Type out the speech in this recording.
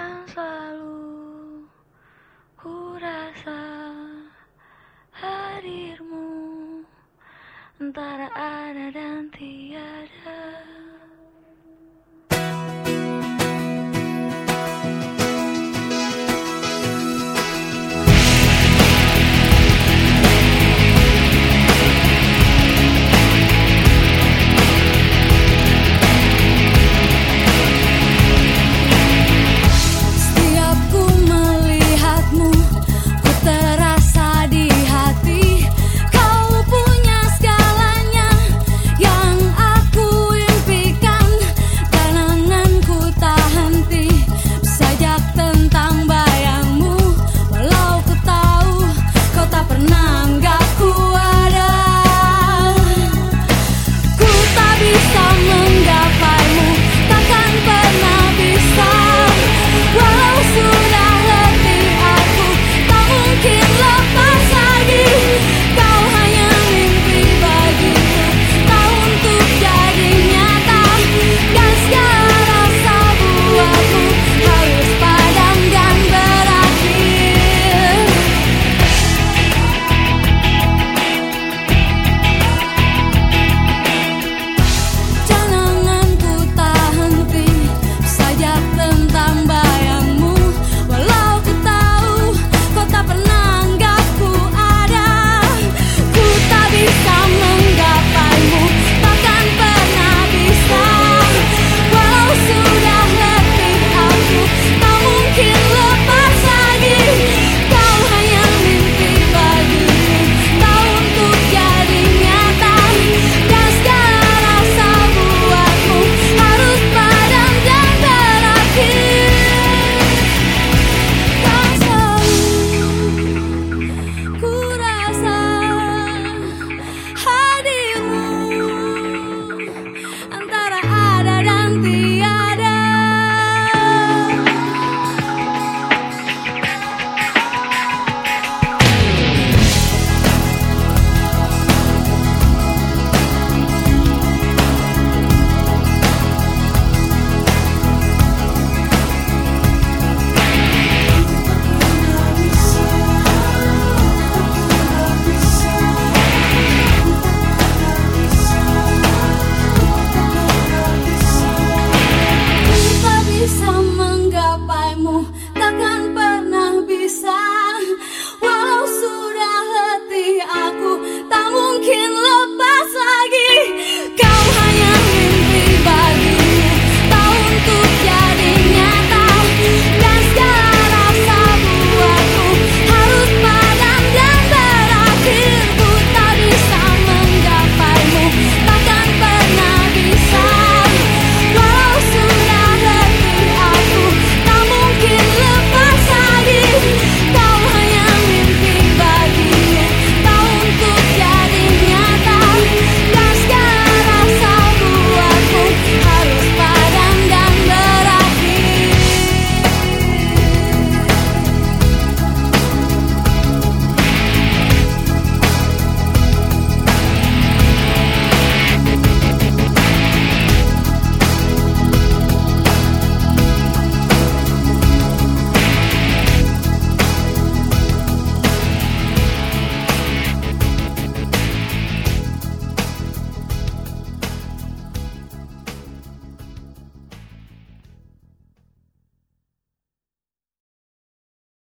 akan selalu ku rasa hadirmu. Antara ada dan tiada.